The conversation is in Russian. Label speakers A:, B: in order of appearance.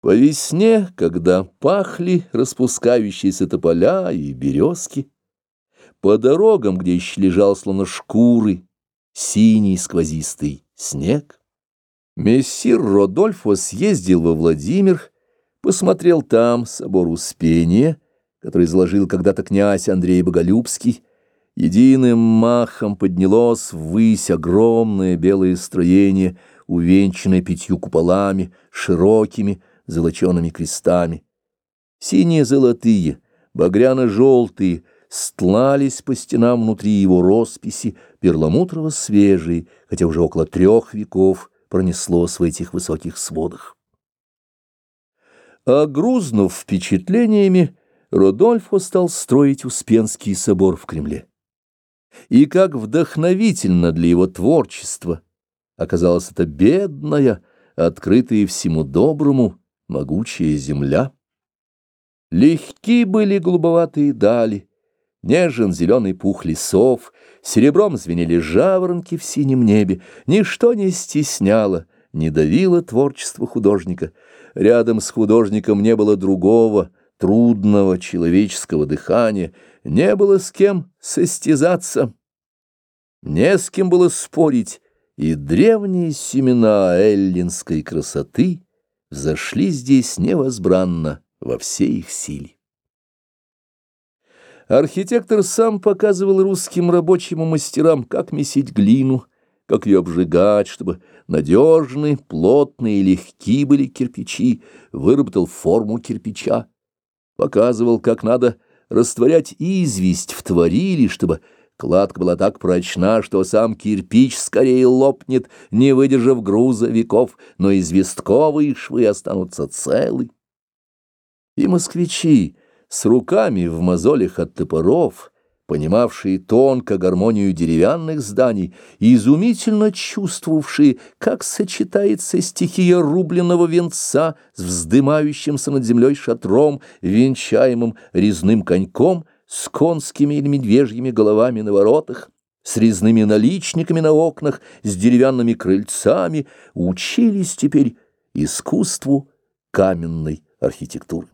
A: По весне, когда пахли распускающиеся тополя и березки, по дорогам, где еще лежал словно шкуры, синий сквозистый снег, мессир Родольфо съездил во Владимир, посмотрел там собор Успения, который изложил когда-то князь Андрей Боголюбский, единым махом поднялось ввысь огромное белое строение, увенчанное пятью куполами, широкими, золочеными крестами. Синие золотые, багряно-желтые, стлались по стенам внутри его росписи, перламутрово-свежие, хотя уже около трех веков пронеслось в этих высоких сводах. А грузнув впечатлениями, Родольфо стал строить Успенский собор в Кремле. И как вдохновительно для его творчества оказалась эта бедная, открытая всему доброму, могучая земля. Легки были голубоватые дали, нежен зеленый пух лесов, серебром звенели жаворонки в синем небе, ничто не стесняло, не давило творчество художника. Рядом с художником не было другого, трудного человеческого дыхания, не было с кем состязаться, не с кем было спорить, и древние семена эллинской красоты — взошли здесь невозбранно во всей их силе. Архитектор сам показывал русским рабочим и мастерам, как месить глину, как ее обжигать, чтобы надежные, плотные и легкие были кирпичи, выработал форму кирпича, показывал, как надо растворять известь в творили, чтобы Кладка была так прочна, что сам кирпич скорее лопнет, не выдержав груза веков, но известковые швы останутся целы. И москвичи с руками в мозолях от топоров, понимавшие тонко гармонию деревянных зданий и изумительно чувствовавшие, как сочетается стихия рубленного венца с вздымающимся над землей шатром, венчаемым резным коньком — с конскими или медвежьими головами на воротах, с резными наличниками на окнах, с деревянными крыльцами, учились теперь искусству каменной архитектуры.